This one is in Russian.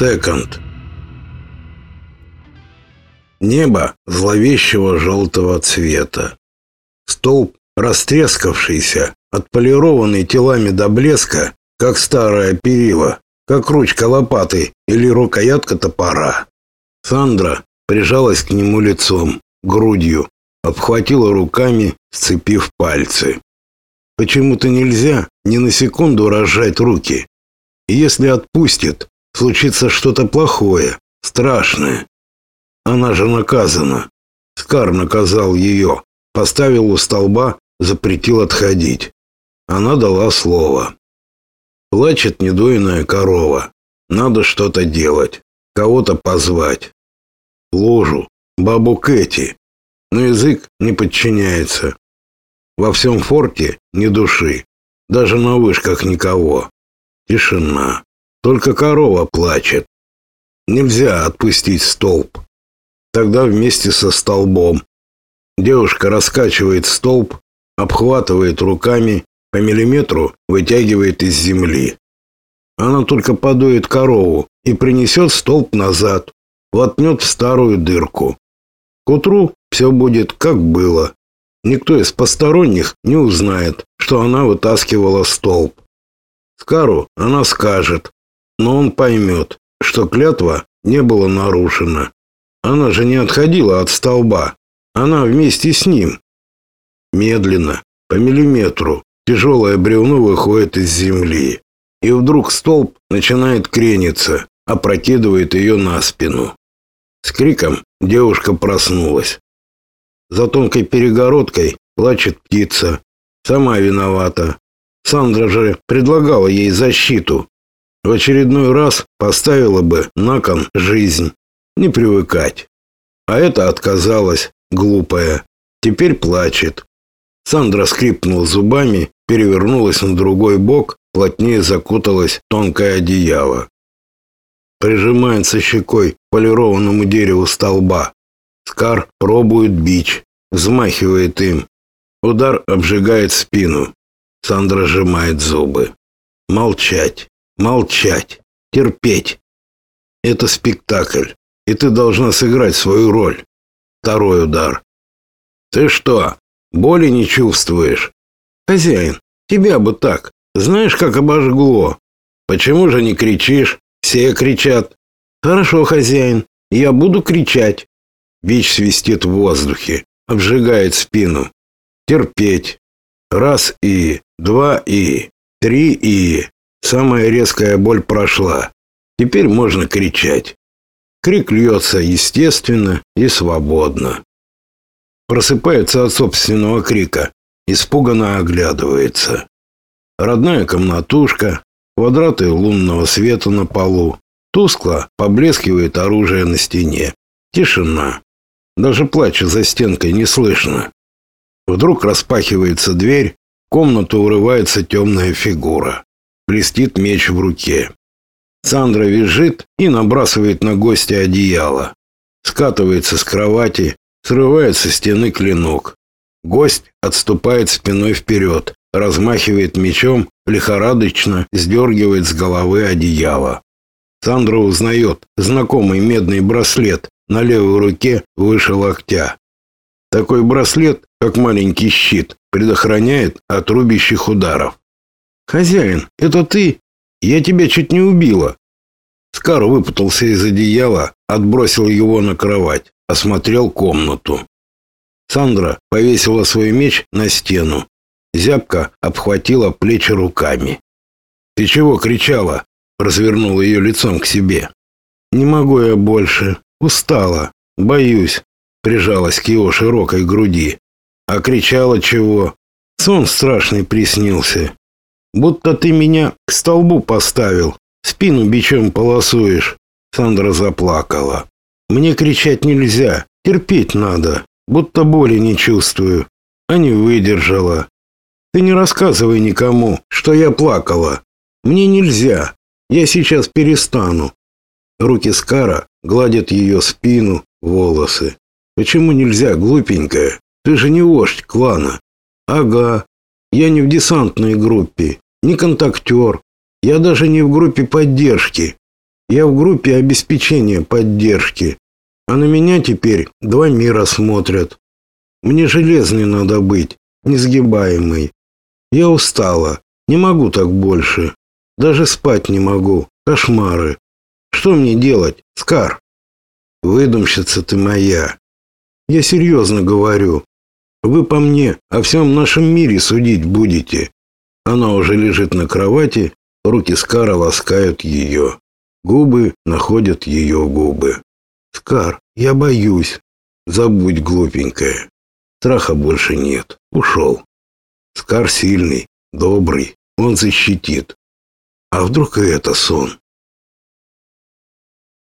Секонд. Небо зловещего желтого цвета. Столб, растрескавшийся, отполированный телами до блеска, как старое перила, как ручка лопаты или рукоятка топора. Сандра прижалась к нему лицом, грудью, обхватила руками, сцепив пальцы. Почему-то нельзя ни на секунду разжать руки. Если отпустит, случится что-то плохое, страшное. Она же наказана. Скар наказал ее, поставил у столба, запретил отходить. Она дала слово. Плачет недойная корова. Надо что-то делать, кого-то позвать. Ложу, бабу Кэти. Но язык не подчиняется. Во всем форте ни души, даже на вышках никого. Тишина. Только корова плачет. Нельзя отпустить столб. Тогда вместе со столбом. Девушка раскачивает столб, обхватывает руками, по миллиметру вытягивает из земли. Она только подует корову и принесет столб назад, воткнет в старую дырку. К утру все будет как было. Никто из посторонних не узнает, что она вытаскивала столб. Скару она скажет, но он поймет, что клятва не была нарушена. Она же не отходила от столба. Она вместе с ним. Медленно, по миллиметру, тяжелое бревно выходит из земли. И вдруг столб начинает крениться, опрокидывает ее на спину. С криком девушка проснулась. За тонкой перегородкой плачет птица. Сама виновата. Сандра же предлагала ей защиту, в очередной раз поставила бы на кон жизнь. Не привыкать. А это отказалась, глупая. Теперь плачет. Сандра скрипнула зубами, перевернулась на другой бок, плотнее закуталась тонкое одеяло. Прижимается щекой к полированному дереву столба. Скар пробует бич, взмахивает им. Удар обжигает спину. Сандра сжимает зубы. Молчать. Молчать, терпеть. Это спектакль, и ты должна сыграть свою роль. Второй удар. Ты что, боли не чувствуешь? Хозяин, тебя бы так. Знаешь, как обожгло? Почему же не кричишь? Все кричат. Хорошо, хозяин, я буду кричать. Бич свистит в воздухе, обжигает спину. Терпеть. Раз и, два и, три и. Самая резкая боль прошла. Теперь можно кричать. Крик льется естественно и свободно. Просыпается от собственного крика, испуганно оглядывается. Родная комнатушка, квадраты лунного света на полу. Тускло поблескивает оружие на стене. Тишина. Даже плача за стенкой не слышно. Вдруг распахивается дверь, в комнату урывается темная фигура блестит меч в руке. Сандра визжит и набрасывает на гостя одеяло. Скатывается с кровати, срывает со стены клинок. Гость отступает спиной вперед, размахивает мечом, лихорадочно сдергивает с головы одеяло. Сандра узнает знакомый медный браслет на левой руке выше локтя. Такой браслет, как маленький щит, предохраняет от рубящих ударов. «Хозяин, это ты? Я тебя чуть не убила!» Скар выпутался из одеяла, отбросил его на кровать, осмотрел комнату. Сандра повесила свой меч на стену. Зябка обхватила плечи руками. «Ты чего кричала?» Развернула ее лицом к себе. «Не могу я больше. Устала. Боюсь». Прижалась к его широкой груди. «А кричала чего?» Сон страшный приснился будто ты меня к столбу поставил, спину бичом полосуешь. Сандра заплакала. Мне кричать нельзя, терпеть надо, будто боли не чувствую. А не выдержала. Ты не рассказывай никому, что я плакала. Мне нельзя. Я сейчас перестану. Руки Скара гладят ее спину, волосы. Почему нельзя, глупенькая? Ты же не вождь клана. Ага, я не в десантной группе, не контактер. Я даже не в группе поддержки. Я в группе обеспечения поддержки, а на меня теперь два мира смотрят. Мне железный надо быть, несгибаемый. Я устала, не могу так больше. Даже спать не могу, кошмары. Что мне делать, Скар? Выдумщица ты моя. Я серьезно говорю. Вы по мне о всем нашем мире судить будете. Она уже лежит на кровати, руки Скара ласкают ее. Губы находят ее губы. Скар, я боюсь. Забудь, глупенькая. Страха больше нет. Ушел. Скар сильный, добрый, он защитит. А вдруг и это сон?